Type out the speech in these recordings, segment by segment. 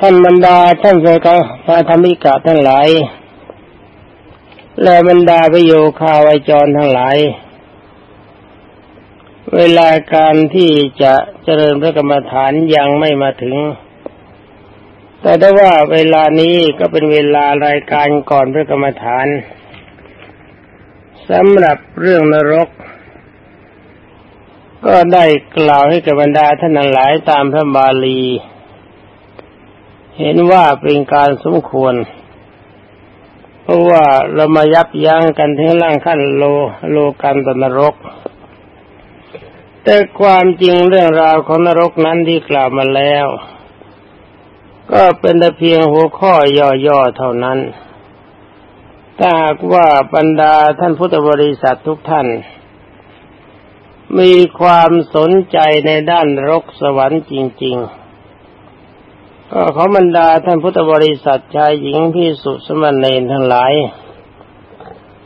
ท่านบรรดาท่านเจ้าพระธรรมิกะทั้งหลาย และบรรดาประโยคาวจรทั้งหลาย เวลาการที่จะเจริญพระกรรมฐานยังไม่มาถึง แต่ได้ว่าเวลานี้ก็เป็นเวลารายการก่อนพระกรรมฐานสำหรับเรื่องนรก ก็ได้กล่าวให้กับบรรดาท่านหลายตามพระบาลี เห็นว่าเป็นการสมควร เพราะว่าเรามายับยั้งกันถึงร่างขั้นโลโลกันตนรก แต่ความจริงเรื่องราวของนรกนั้นที่กล่าวมาแล้ว ก็เป็นแต่เพียงหัวข้อย่อๆเท่านั้น ถ้าหากว่าบรรดาท่านพุทธบริษัททุกท่าน มีความสนใจในด้านรกสวรรค์จริง ๆ ก็ขอบรรดาท่านพุทธบริษัทชายหญิงพิสุสมณเณรทั้งหลาย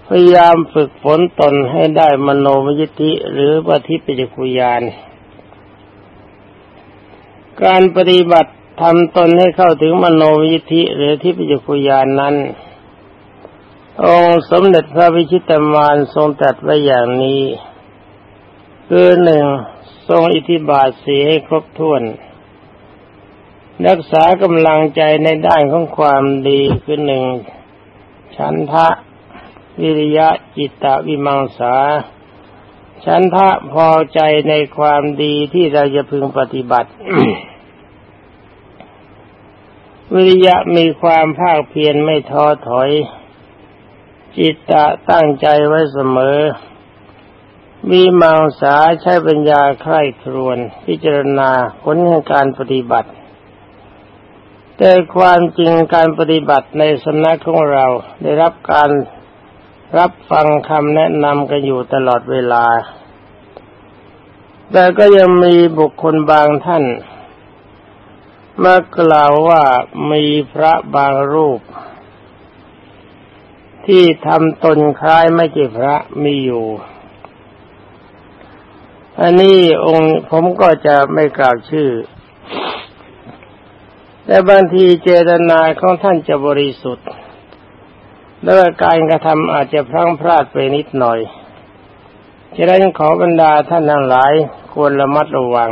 พยายามฝึกฝนตนให้ได้มโนมยิทธิหรือปฏิปิจุยาน การปฏิบัติทำตนให้เข้าถึงมโนมยิทธิหรือทิปิจุยานนั้น องค์สมเด็จพระวิชิตมารทรงตรัสไว้อย่างนี้ คือหนึ่งทรงอิทธิบาทสีให้ครบถ้วน รักษากำลังใจในด้านของความดีคือหนึ่งฉันทะวิริยะจิตตวิมังสาฉันทะพอใจในความดีที่เราจะพึงปฏิบัติ วิริยะมีความภาคเพียรไม่ท้อถอย จิตตะตั้งใจไว้เสมอมีมังสาใช้ปัญญาใคร่ครวนพิจารณาผลแห่งการปฏิบัติ แต่ความจริงการปฏิบัติในสำนักของเราได้รับการรับฟังคำแนะนำกันอยู่ตลอดเวลา แต่ก็ยังมีบุคคลบางท่านมากล่าวว่ามีพระบางรูป ที่ทำตนคล้ายไม่ใช่พระมีอยู่ อันนี้องค์ผมก็จะไม่กล่าวชื่อ แต่บางทีเจตนาของท่านจะบริสุทธิ์แล้วการกระทำอาจจะพลั้งพลาดไปนิดหน่อยฉะนั้นขอบรรดาท่านทั้งหลายควรระมัดระวัง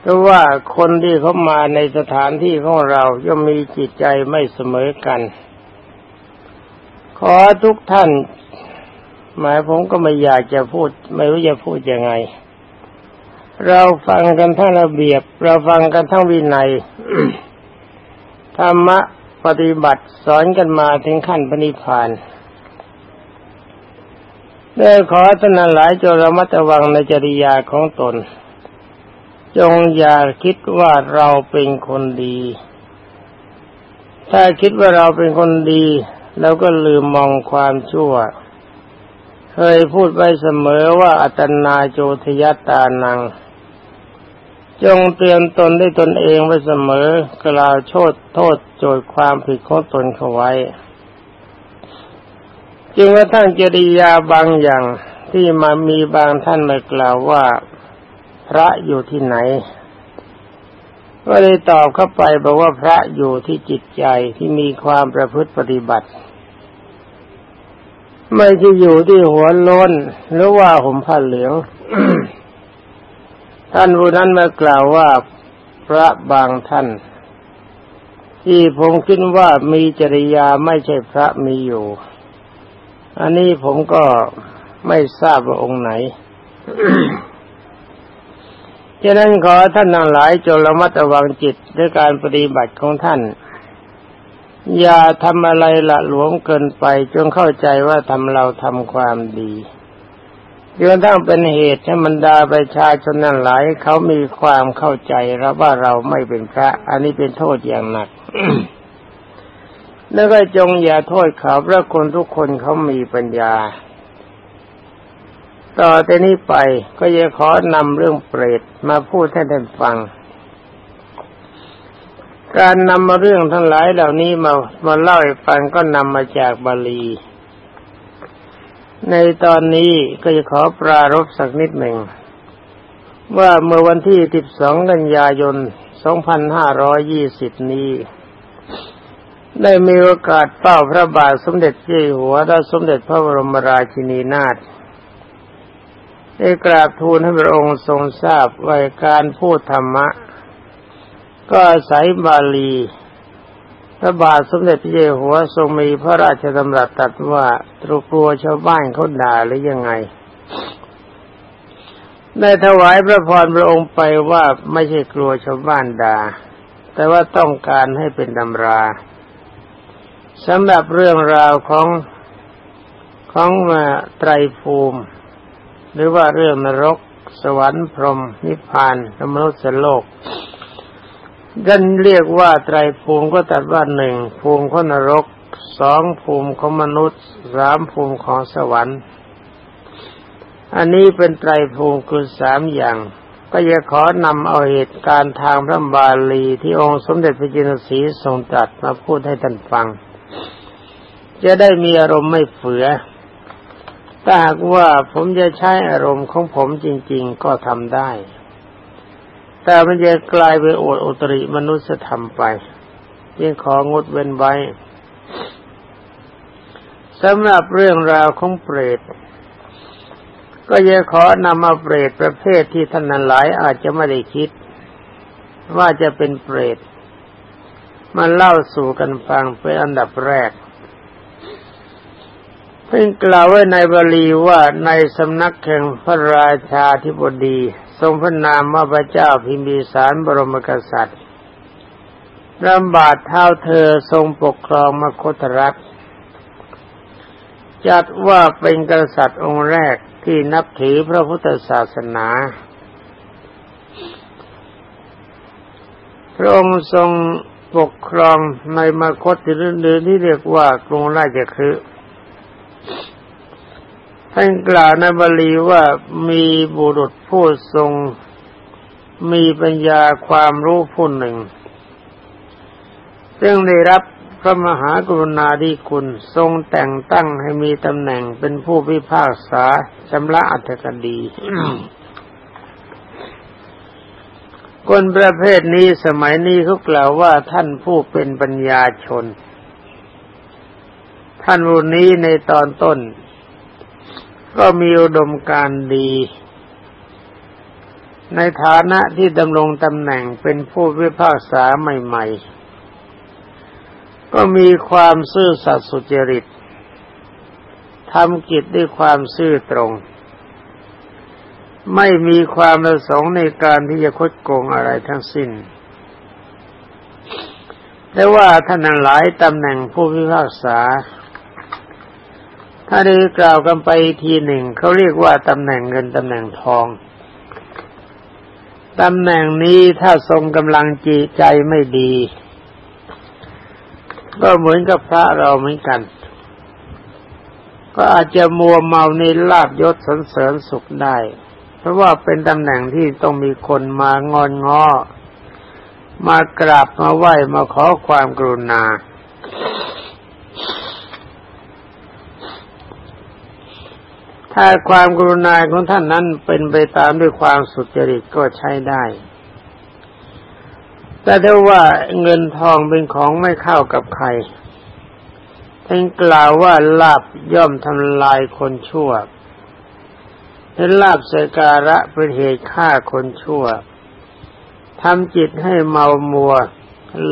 เพราะว่าคนที่เขามาในสถานที่ของเราย่อมมีจิตใจไม่เสมอกัน ขอทุกท่าน หมายผมก็ไม่อยากจะพูด ไม่รู้จะพูดยังไง เราฟังกันทั้งระเบียบ เราฟังกันทั้งวินัยธรรมะปฏิบัติสอนกันมาถึงขั้นปณิพานได้ขอท่านหลายจงระมัดระวังในจริยาของตน จงอย่าคิดว่าเราเป็นคนดี ถ้าคิดว่าเราเป็นคนดีแล้วก็ลืมมองความชั่ว เคยพูดไว้เสมอว่าอัตนาโจทยตานัง จงเตือนตนได้ตนเองไว้เสมอกล่าวโทษโทษโจทย์ความผิดของตนเขาไว้จึงกระทั่งจริยาบางอย่างที่มามีบางท่านมากล่าวว่า พระอยู่ที่ไหน ก็เลยตอบเข้าไปบอกว่าพระอยู่ที่จิตใจที่มีความประพฤติปฏิบัติ ไม่ใช่อยู่ที่หัวโล้นหรือว่าห่มผ้าเหลือง ท่านผู้นั้นมากล่าวว่าพระบางท่าน ที่ผมคิดว่ามีจริยาไม่ใช่พระมีอยู่ อันนี้ผมก็ไม่ทราบว่าองค์ไหนฉะนั้นขอท่านทั้งหลายจงระมัดระวังจิตด้วยการปฏิบัติของท่าน อย่าทำอะไรละหลวมเกินไปจงเข้าใจว่าทำเราทำความดี จนทั้งเป็นเหตุให้บรรดาประชาชนนั้นหลายเขามีความเข้าใจแล้วว่าเราไม่เป็นพระ อันนี้เป็นโทษอย่างหนัก แล้วก็จงอย่าโทษเขาเพราะคนทุกคนเขามีปัญญา ต่อแต่นี้ไปก็จะขอนำเรื่องเปรตมาพูดให้ท่านฟัง การนำมาเรื่องทั้งหลายเหล่านี้มามาเล่าให้ฟังก็นำมาจากบาลี ในตอนนี้ก็จะขอปรารบสักนิดหนึ่ง ว่าเมื่อวันที่ 12 กันยายน 2520 นี้ ได้มีโอกาสเป้าพระบาทสมเด็จเจ้าหัวและสมเด็จพระบรมราชินีนาถได้กราบทูลให้พระองค์ทรงทราบว่าการพูดธรรมะ ก็อาศัยบาลี ระบาทสมเด็จพระเจ้าหัวทรงมีพระราชดำรัสตัดว่าตรุกลัวชาวบ้านเขาด่าหรือยังไง ได้ถวายพระพรพระองค์ไปว่าไม่ใช่กลัวชาวบ้านด่า แต่ว่าต้องการให้เป็นตำราสำหรับเรื่องราวของของมาไตรภูมิ หรือว่าเรื่องนรก สวรรค์พรหมนิพพานมนุษย์โลก ดันเรียกว่าไตรภูมิก็ตัดว่าหนึ่งภูมิของนรกสองภูมิของมนุษย์สามภูมิของสวรรค์ อันนี้เป็นไตรภูมิคือสามอย่าง ก็จะขอนำเอาเหตุการณ์ทางพระบาลีที่องค์สมเด็จพระจินสีทรงตรัสมาพูดให้ท่านฟัง จะได้มีอารมณ์ไม่เฟือถ้าหากว่าผมจะใช้อารมณ์ของผมจริง ๆ ก็ทำได้ แต่มันจะกลายไปโอดอุตริมนุษยธรรมไปยังของดเว้นไว้สำหรับเรื่องราวของเปรต ก็ยังขอนำมาเปรตประเภทที่ท่านนั้นหลายอาจจะไม่ได้คิด ว่าจะเป็นเปรตมาเล่าสู่กันฟังเป็นอันดับแรก เพิ่งกล่าวไว้ในบาลีว่าในสำนักแห่งพระราชาธิบดี รงพระนามว่าพระเจ้าพิมพิสารบรมกษัตริย์รำบาดเท้าเธอทรงปกครองมคตรัฐจัดว่าเป็นกษัตริย์องค์แรกที่นับถือพระพุทธศาสนา พระองค์ทรงปกครองในมคตที่รื่นที่เรียกว่ากรุงราชคฤห์ ท่านกล่าวในบาลีว่ามีบุรุษผู้ทรง มีปัญญาความรู้ผู้หนึ่ง ซึ่งได้รับพระมหากรุณาธิคุณทรงแต่งตั้งให้มีตำแหน่งเป็นผู้พิพากษาชำระอัตคดีคนประเภทนี้สมัยนี้เขากล่าวว่าท่านผู้เป็นปัญญาชน ท่านผู้นี้ในตอนต้น ก็มีอุดมการดี ในฐานะที่ดำรงตำแหน่งเป็นผู้พิพากษาใหม่ ๆ ก็มีความซื่อสัตย์สุจริตทำกิจด้วยความซื่อตรง ไม่มีความประสงค์ในการที่จะคดโกงอะไรทั้งสิ้นแต่ว่าท่านหลายตำแหน่งผู้พิพากษา ถ้าได้กล่าวกันไปทีหนึ่งเขาเรียกว่าตำแหน่งเงินตำแหน่งทองตำแหน่งนี้ถ้าทรงกำลังจีใจไม่ดี ก็เหมือนกับพระเราเหมือนกัน ก็อาจจะมัวเมาในลาบยศสนเสริญสุขได้ เพราะว่าเป็นตำแหน่งที่ต้องมีคนมางอนงอมากราบมาไหว้มาขอความกรุณา ถ้าความกรุณาของท่านนั้นเป็นไปตามด้วยความสุจริตก็ใช้ได้ แต่ถ้าว่าเงินทองเป็นของไม่เข้ากับใครท่านกล่าวว่าลาบย่อมทำลายคนชั่วเป็นลาบสการะเป็นเหตุฆ่าคนชั่วทำจิตให้เมามัว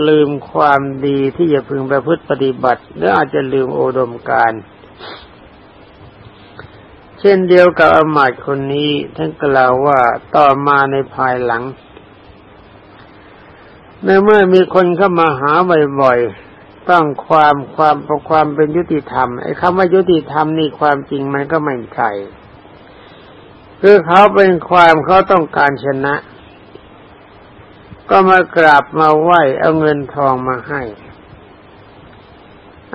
ลืมความดีที่จะพึงประพฤติปฏิบัติหรืออาจจะลืมโอดมการ เช่นเดียวกับอมาตคนนี้ท่านกล่าวว่าต่อมาในภายหลังในเมื่อมีคนเข้ามาหาบ่อยๆต้องความความประความเป็นยุติธรรมไอ้คำว่ายุติธรรมนี่ความจริงมันก็ไม่ใช่คือเขาเป็นความเขาต้องการชนะ ก็มากราบมาไหว้เอาเงินทองมาให้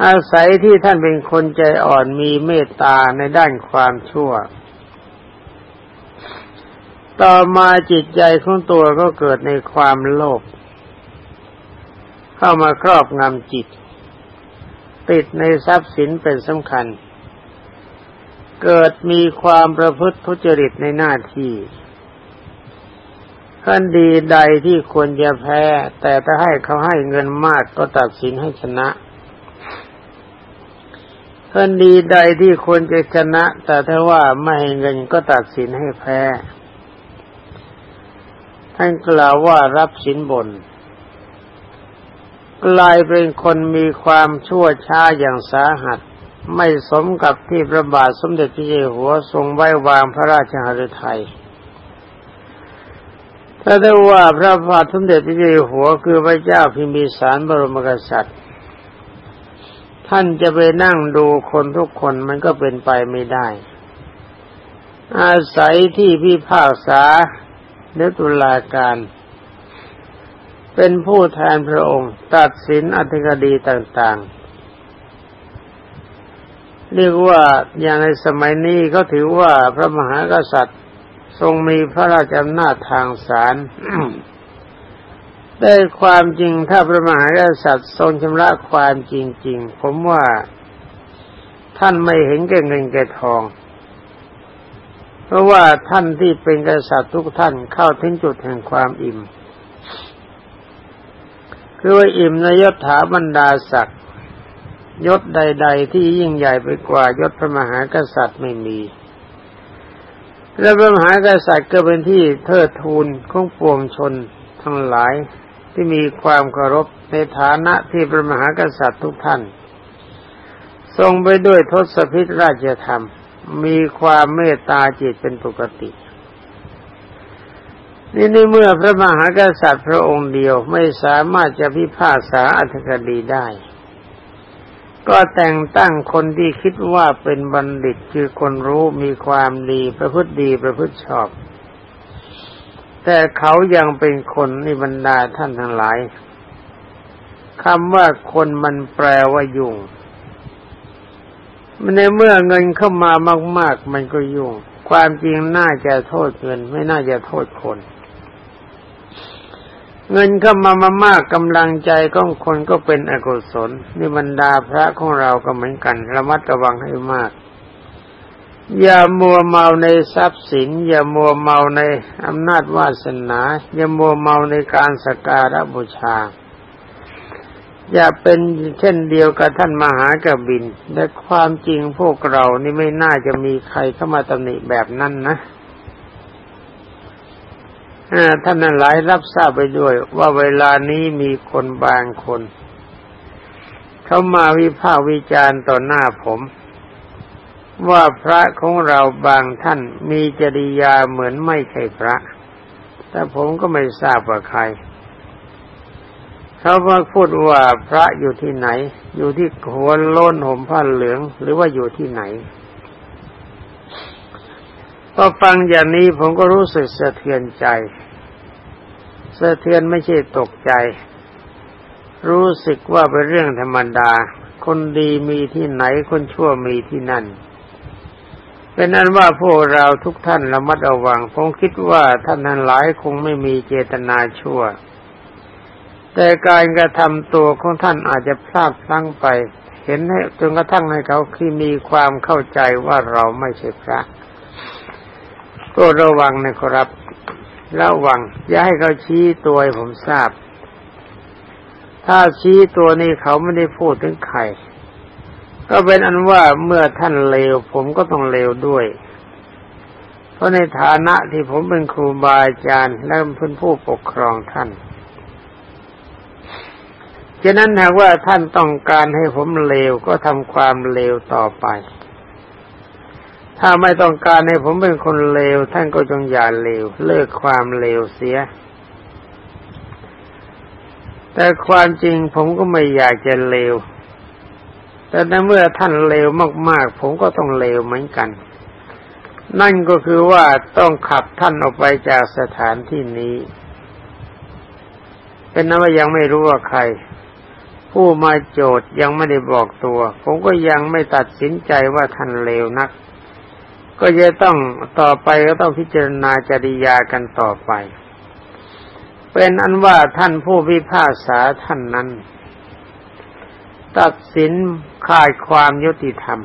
อาศัยที่ท่านเป็นคนใจอ่อนมีเมตตาในด้านความชั่ว ต่อมาจิตใจของตัวก็เกิดในความโลภเข้ามาครอบงำจิต ติดในทรัพย์สินเป็นสำคัญ เกิดมีความประพฤติทุจริตในหน้าที่คดีใดที่ควรจะแพ้ แต่ถ้าให้เขาให้เงินมากก็ตัดสินให้ชนะ คดีใดที่ควรจะชนะ แต่ถ้าว่าไม่ให้เงินก็ตัดสินให้แพ้ ท่านกล่าวว่ารับสินบน กลายเป็นคนมีความชั่วช้าอย่างสาหัส ไม่สมกับที่พระบาทสมเด็จพระเจ้าอยู่หัวทรงไว้วางพระราชหฤทัยถ้าได้ว่าพระบาทสมเด็จพระเจ้าอยู่หัวคือพระเจ้าพิมพิสารบรมกษัตริย์ ท่านจะไปนั่งดูคนทุกคนมันก็เป็นไปไม่ได้ อาศัยที่พิพากษาหรือตุลาการ เป็นผู้แทนพระองค์ ตัดสินอธิกดีต่างๆ เรียกว่าอย่างในสมัยนี้เขาถือว่าพระมหากษัตริย์ทรงมีพระราชอำนาจทางศาล ได้ความจริงถ้าพระมหากษัตริย์ทรงชำระความจริง ๆ ผมว่าท่านไม่เห็นแก่เงินแก่ทอง เพราะว่าท่านที่เป็นกษัตริย์ทุกท่านเข้าถึงจุดแห่งความอิ่ม คือว่าอิ่มในยศถาบรรดาศักดิ์ยศใด ๆ ที่ยิ่งใหญ่ไปกว่ายศพระมหากษัตริย์ไม่มี และพระมหากษัตริย์ก็เป็นที่เทิดทูนของปวงชนทั้งหลาย ที่มีความเคารพในฐานะที่พระมหากษัตริย์ทุกท่าน ทรงไปด้วยทศพิธราชธรรม มีความเมตตาจิตเป็นปกตินี่ในเมื่อพระมหากษัตริย์พระองค์เดียวไม่สามารถจะพิพากษาอัธคดีได้ ก็แต่งตั้งคนที่คิดว่าเป็นบัณฑิตคือคนรู้มีความดีประพฤติดีประพฤติชอบ แต่เขายังเป็นคนในบรรดาท่านทั้งหลายคำว่าคนมันแปลว่ายุ่งในเมื่อเงินเข้ามามาก ๆ มันก็ยุ่ง ความจริงน่าจะโทษเงิน ไม่น่าจะโทษคน เงินเข้ามามามากกำลังใจของคนก็เป็นอกุศลนี่บรรดาพระของเราก็เหมือนกัน ระมัดระวังให้มาก อย่ามัวเมาในทรัพย์สิน อย่ามัวเมาในอำนาจวาสนา อย่ามัวเมาในการสการะบูชา อย่าเป็นเช่นเดียวกับท่านมหากบินและความจริงพวกเรานี่ไม่น่าจะมีใครเข้ามาตำหนิแบบนั้นนะท่านนั้นหลายรับทราบไปด้วย ว่าเวลานี้มีคนบางคน เขามาวิพากษ์วิจารณ์ต่อหน้าผม ว่าพระของเราบางท่านมีจริยาเหมือนไม่ใช่พระ แต่ผมก็ไม่ทราบว่าใคร เขาว่าพูดว่าพระอยู่ที่ไหน อยู่ที่หัวโล้นห่มผ้าเหลือง หรือว่าอยู่ที่ไหนพอฟังอย่างนี้ผมก็รู้สึกสะเทือนใจ สะเทือนไม่ใช่ตกใจ รู้สึกว่าเป็นเรื่องธรรมดา คนดีมีที่ไหนคนชั่วมีที่นั่น เป็นนั้นว่าพวกเราทุกท่านระมัดระวังผมคิดว่าท่านทั้งหลายคงไม่มีเจตนาชั่ว แต่การกระทำตัวของท่านอาจจะพลาดพลั้งไป เห็นให้จนกระทั่งให้เขาคือมีความเข้าใจว่าเราไม่ใช่พระก็ระวังนะครับ ระวัง อย่าให้เขาชี้ตัวให้ผมทราบ ถ้าชี้ตัวนี้เขาไม่ได้พูดถึงใคร ก็เป็นอันว่าเมื่อท่านเลว ผมก็ต้องเลวด้วย เพราะในฐานะที่ผมเป็นครูบาอาจารย์ และเป็นผู้ปกครองท่านฉะนั้นหากว่าท่านต้องการให้ผมเลวก็ทำความเลวต่อไป ถ้าไม่ต้องการให้ผมเป็นคนเลว ท่านก็จงอย่าเลว เลิกความเลวเสีย แต่ความจริงผมก็ไม่อยากจะเลว แต่ในเมื่อท่านเลวมากๆ ผมก็ต้องเลวเหมือนกัน นั่นก็คือว่าต้องขับท่านออกไปจากสถานที่นี้ เป็นนั้นว่ายังไม่รู้ว่าใคร ผู้มาโจทย์ยังไม่ได้บอกตัว ผมก็ยังไม่ตัดสินใจว่าท่านเลวนัก ก็จะต้องต่อไปก็ต้องพิจารณาจริยากันต่อไป เป็นอันว่าท่านผู้พิพากษาท่านนั้น ตัดสินขาดความยุติธรรม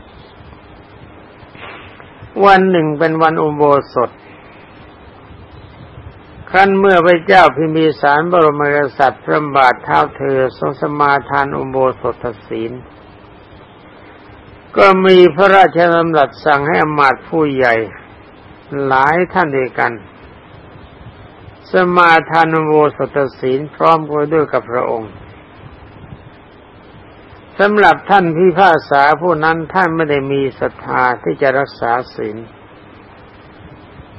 วันหนึ่งเป็นวันอุโบสถครั้นเมื่อพระเจ้าพิมพิสารบรมกษัตริย์พระบาทเท้าเธอทรงสมาทานอุโบสถศีล ก็มีพระราชดำรัสสั่งให้อมาตผู้ใหญ่ หลายท่านด้วยกัน สมาทานอุโบสถศีลพร้อมกันด้วยกับพระองค์ สำหรับท่านพิพากษาผู้นั้นท่านไม่ได้มีศรัทธาที่จะรักษาศีล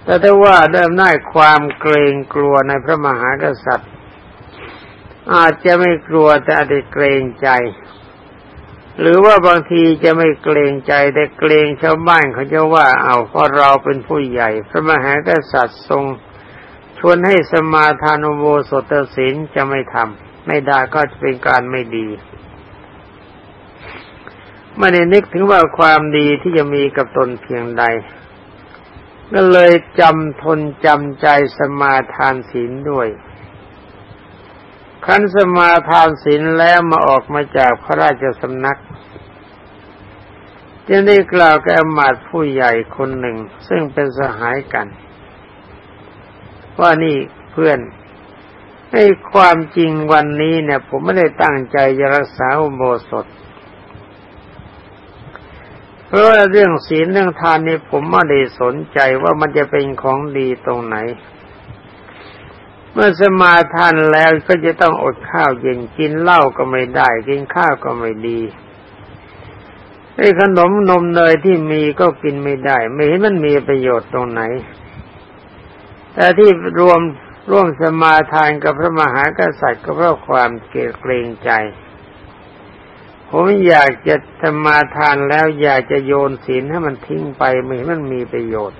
แต่ถ้าว่าเริ่มได้ความเกรงกลัวในพระมหากษัตริย์ อาจจะไม่กลัวแต่อาจจะเกรงใจ หรือว่าบางทีจะไม่เกรงใจแต่เกรงชาวบ้านเขาจะว่าเอาเพราะเราเป็นผู้ใหญ่ พระมหากษัตริย์ทรงชวนให้สมาทานุโบสถศีลจะไม่ทำไม่ได้ก็จะเป็นการไม่ดี ไม่ได้นึกถึงว่าความดีที่จะมีกับตนเพียงใด ก็เลยจำทนจำใจสมาทานศีลด้วยขันสมาทานศีลแล้วมาออกมาจากพระราชสำนักจึงได้กล่าวแก่อมาตผู้ใหญ่คนหนึ่ง ซึ่งเป็นสหายกัน ว่านี่เพื่อนให้ความจริงวันนี้เนี่ย ผมไม่ได้ตั้งใจจะรักษาอุโบสถ เพราะว่าเรื่องศีลเรื่องทานนี่ผมไม่ได้สนใจว่ามันจะเป็นของดีตรงไหน เมื่อสมาทานแล้วก็จะต้องอดข้าวเย็นกินเหล้าก็ไม่ได้ กินข้าวก็ไม่ดีไอ้ขนมนมเนยที่มีก็กินไม่ได้ ไม่เห็นมันมีประโยชน์ตรงไหน แต่ที่รวมร่วมสมาทานกับพระมหากษัตริย์ก็เพราะความเกรงใจ ผมอยากจะสมาทานแล้วอยากจะโยนศีลให้มันทิ้งไปไม่มันมีประโยชน์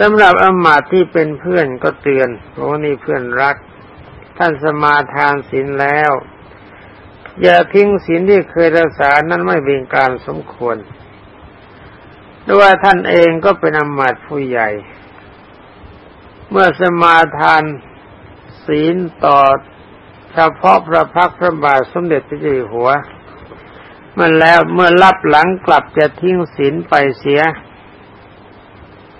สำหรับอมาตที่เป็นเพื่อนก็เตือนเพราะนี่เพื่อนรัก ท่านสมาทานศีลแล้ว อย่าทิ้งศีลที่เคยรักษานั้นไม่เป็นการสมควรด้วยท่านเองก็เป็นอมาตผู้ใหญ่ เมื่อสมาทานศีลต่อ เฉพาะพระพักพระบาทสมเด็จพระเจ้าอยู่หัว มันแล้วเมื่อรับหลังกลับจะทิ้งศีลไปเสีย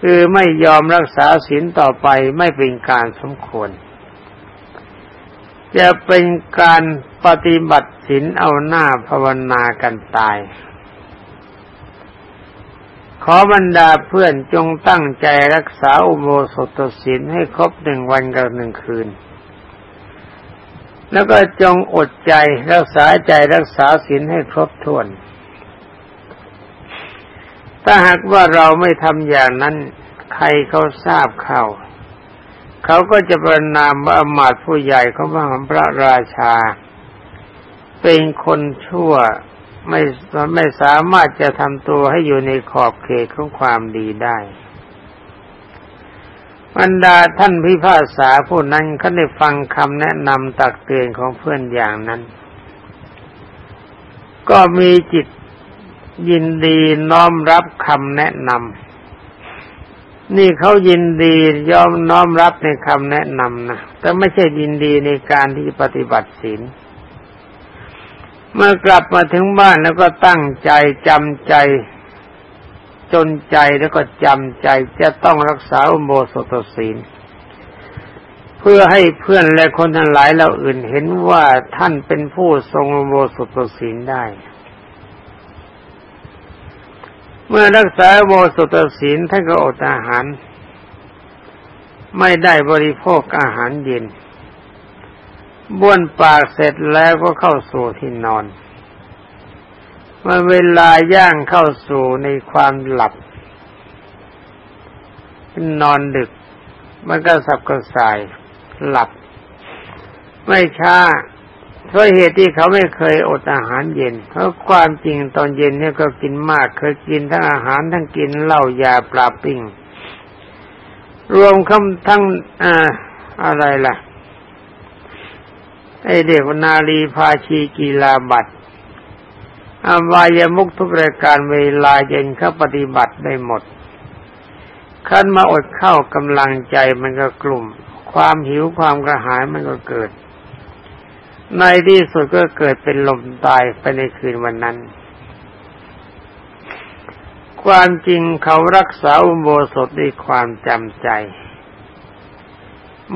คือไม่ยอมรักษาศีลต่อไปไม่เป็นการสมควร จะเป็นการปฏิบัติศีลเอาหน้าภาวนากันตาย ขอบรรดาเพื่อนจงตั้งใจรักษาอุโบสถศีลให้ครบหนึ่งวันกับหนึ่งคืน แล้วก็จงอดใจรักษาใจรักษาศีลให้ครบถ้วน ถ้าหากว่าเราไม่ทำอย่างนั้น ใครเขาทราบเข้า เขาก็จะประนามว่าอมาตผู้ใหญ่เขาว่าพระราชา เป็นคนชั่วไม่ไม่สามารถจะทำตัวให้อยู่ในขอบเขตของความดีได้ บรรดาท่านพิพากษาผู้นั้นเขาได้ฟังคำแนะนำตักเตือนของเพื่อนอย่างนั้น ก็มีจิตยินดีน้อมรับคำแนะนำนี่เขายินดียอมน้อมรับในคำแนะนำนะแต่ไม่ใช่ยินดีในการที่ปฏิบัติศีลเมื่อกลับมาถึงบ้านแล้วก็ตั้งใจจำใจ จนใจแล้วก็จำใจจะต้องรักษาอุโบสถศีล เพื่อให้เพื่อนและคนทั้งหลายเราอื่นเห็นว่าท่านเป็นผู้ทรงอุโบสถศีลได้ เมื่อรักษาโบสถศีลท่านก็อดอาหาร ไม่ได้บริโภคอาหารเย็นบ้วนปากเสร็จแล้วก็เข้าสู่ที่นอน มื่อเวลาย่างเข้าสู่ในความหลับ นอนดึก มันก็สับกระส่ายหลับ ไม่ช้าเพราะเหตุที่เขาไม่เคยอดอาหารเย็น เพราะความจริงตอนเย็นเนี่ยก็กินมาก เคยกินทั้งอาหารทั้งกินเหล้ายาปลาปิ้ง รวมคำทั้งอ่าอะไรล่ะไอเด็กนาลีพาชีกีฬาบัตร อวายมุกทุกรายการเวลาเย็นเขาปฏิบัติได้หมดขั้นมาอดเข้ากำลังใจมันก็กลุ่ม ความหิวความกระหายมันก็เกิด ในที่สุดก็เกิดเป็นลมตายไปในคืนวันนั้น ความจริงเขารักษาอุโบสถด้วยความจำใจ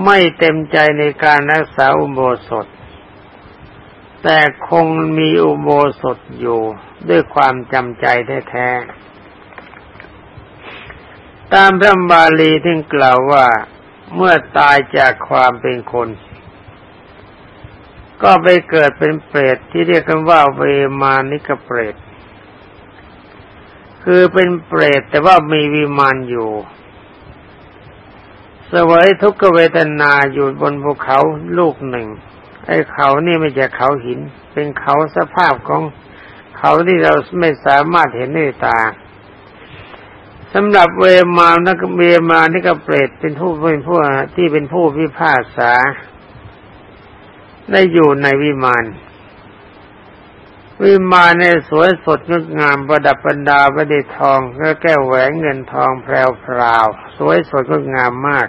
ไม่เต็มใจในการรักษาอุโบสถ แต่คงมีอุโบสถอยู่ด้วยความจำใจแท้ๆตามพระบาลีที่กล่าวว่าเมื่อตายจากความเป็นคน ก็ไปเกิดเป็นเปรตที่เรียกกันว่าเวมานิกเปรต คือเป็นเปรตแต่ว่ามีวิมานอยู่สวยทุกขเวทนาอยู่บนภูเขาลูกหนึ่ง ไอ้เขานี่ไม่ใช่เขาหิน เป็นเขาสภาพของเขาที่เราไม่สามารถเห็นด้วยตาสำหรับเวมานักเวมานี่ก็เปรตเป็นผู้เป็นผู้ที่เป็นผู้พิพากษา ได้อยู่ในวิมานวิมานในสวยสดงดงามประดับประดาประดิทองและแก้วแหวนเงินทองแพรวพราว สวยสดงดงามมาก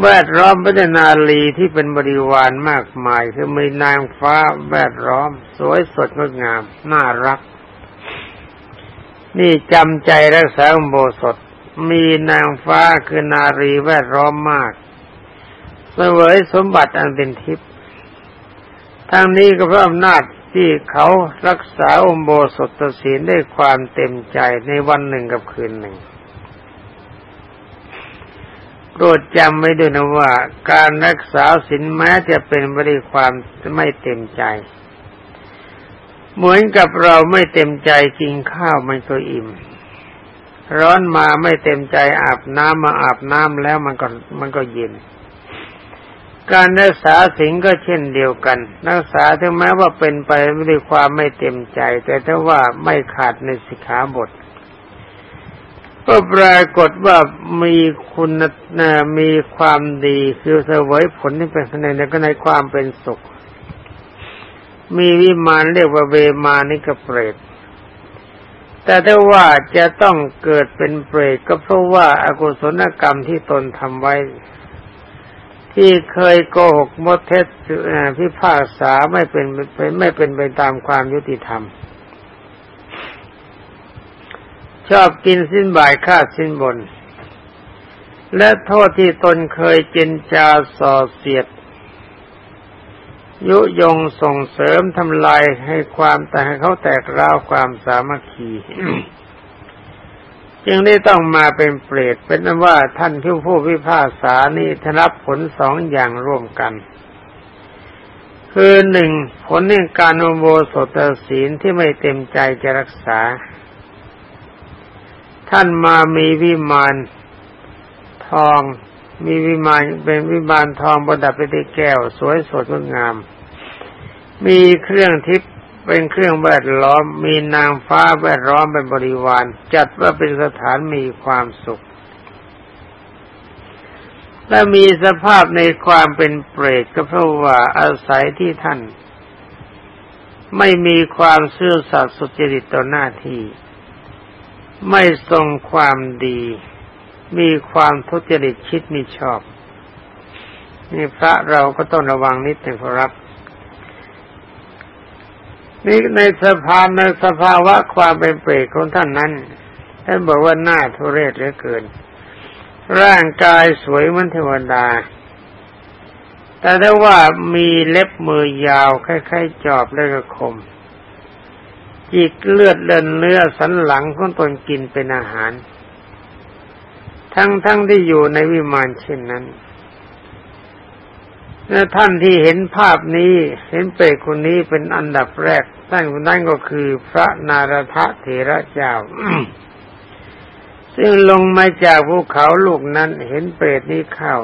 แวดล้อมพระนาลีที่เป็นบริวารมากมาย คือมีนางฟ้าแวดล้อม สวยสดงดงาม น่ารัก นี่จำใจรักษาอุโบสถ มีนางฟ้าคือนารีแวดล้อมมากเสวยสมบัติอันเป็นทิพย์ทั้งนี้ก็เพราะอำนาจที่เขารักษาอุโบสถศีลได้ความเต็มใจในวันหนึ่งกับคืนหนึ่ง รดจำไว้ด้วยนะว่า การรักษาศีลแม้จะเป็นบริความไม่เต็มใจ เหมือนกับเราไม่เต็มใจกินข้าวมันก็อิ่ม ร้อนมาไม่เต็มใจอาบน้ำมาอาบน้ำแล้วมันก็มันก็เย็น การรักษาสิ่งก็เช่นเดียวกัน รักษาถึงแม้ว่าเป็นไปด้วยความไม่เต็มใจ แต่ถ้าว่าไม่ขาดในสิกขาบท ก็ปรากฏว่ามีคุณมีความดีคือเสวยผลที่เป็นในในก็ในความเป็นสุข มีวิมานเรียกว่าเวมานิกเปรตแต่ถ้าว่าจะต้องเกิดเป็นเปรตก็เพราะว่าอากุศลกรรมที่ตนทำไว้ ที่เคยโกหกมดเท็จพิพากษาไม่เป็นไม่เป็นไปตามความยุติธรรม ชอบกินสิ้นบ่ายฆ่าสิ้นบน และโทษที่ตนเคยเจนจาส่อเสียด ยุยงส่งเสริมทำลายให้ความแต่ให้เขาแตกร้าวความสามัคคีจึงได้ต้องมาเป็นเปรตเป็นนั้นว่าท่านผู้ผู้พิพากษานี้ทรับผลสองอย่างร่วมกัน คือหนึ่งผลในการอุโบสถศีลที่ไม่เต็มใจจะรักษา ท่านมามีวิมานทอง มีวิมานเป็นวิมานทองประดับไปด้วยแก้ว สวยสดงดงาม มีเครื่องทิพย์เป็นเครื่องแวดล้อม มีนางฟ้าแวดล้อมเป็นบริวาร จัดว่าเป็นสถานมีความสุข และมีสภาพในความเป็นเปรตก็เพราะว่าอาศัยที่ท่าน ไม่มีความเสื่อสัตย์สุจริตต่อหน้าที่ ไม่ทรงความดี มีความทุจริตคิดมีชอบ นี่พระเราก็ต้องระวังนิดหนึ่งครับนี่ในสภาในสภาวะความเป็นเปรตของท่านนั้นท่านบอกว่าหน้าทุเรศเหลือเกิน ร่างกายสวยเหมือนเทวดา แต่ถ้าว่ามีเล็บมือยาวคล้ายๆจอบและกระคม จิกเลือดเดินเนื้อสันหลังของตนกินเป็นอาหาร ทั้งๆทที่อยู่ในวิมานเช่นนั้นและท่านที่เห็นภาพนี้เห็นเปรตคนนี้เป็นอันดับแรกท่านคนนั้นก็คือพระนารถเถระเจ้า ซึ่งลงมาจากภูเขาลูกนั้นเห็นเปรตนี้เข้า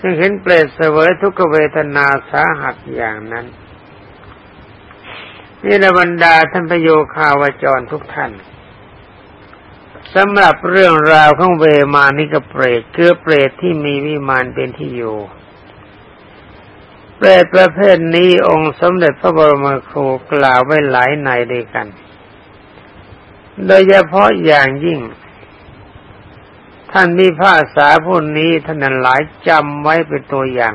ซึ่งเห็นเปรตเสวยทุกเวทนาสาหัสอย่างนั้น นี่ระบรรดาท่านพโยคาวจรทุกท่านสำหรับเรื่องราวของเวมานิกเปรตคือเปรตที่มีวิมานเป็นที่อยู่ เปรตประเภทนี้องค์สมเด็จพระบรมครูกล่าวไว้หลายในด้วยกัน โดยเฉพาะอย่างยิ่ง ท่านมีภาษาพวกนี้ท่านหลายจำไว้เป็นตัวอย่าง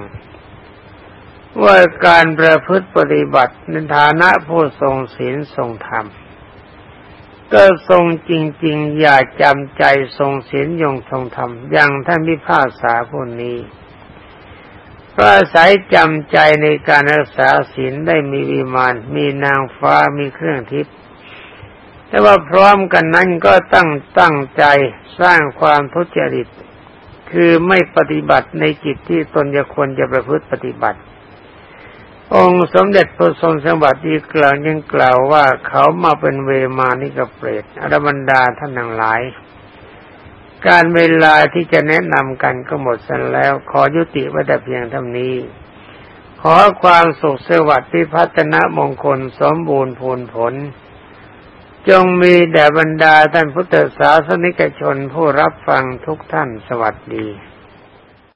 ว่าการประพฤติปฏิบัติในฐานะผู้ทรงศีลทรงธรรม ก็ทรงจริง ๆ อย่าจำใจทรงศีลยงทรงธรรมอย่างท่านพิพากษาผู้นี้พระอายจำใจในการรักษาศีลได้มีวิมาน มีนางฟ้ามีเครื่องทิพย์แต่ว่าพร้อมกันนั้นก็ตั้งตั้งใจสร้างความทุจริต คือไม่ปฏิบัติในจิตที่ตนจะควรจะประพฤติปฏิบัติ องค์สมเด็จพระทรงสมบัติกล่าวยังกล่าวว่าเขามาเป็นเวมานิกเปรตอรบรรดาท่านทั้งหลาย การเวลาที่จะแนะนำกันก็หมดสิ้นแล้ว ขอยุติไว้แต่เพียงเท่านี้ ขอความสุขสวัสดิ์พิพัฒนมงคลสมบูรณ์ผลผล จงมีแด่บรรดาท่านพุทธศาสนิกชนผู้รับฟังทุกท่านสวัสดี